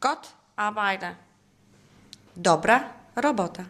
Godt arbejde. Dobra robota.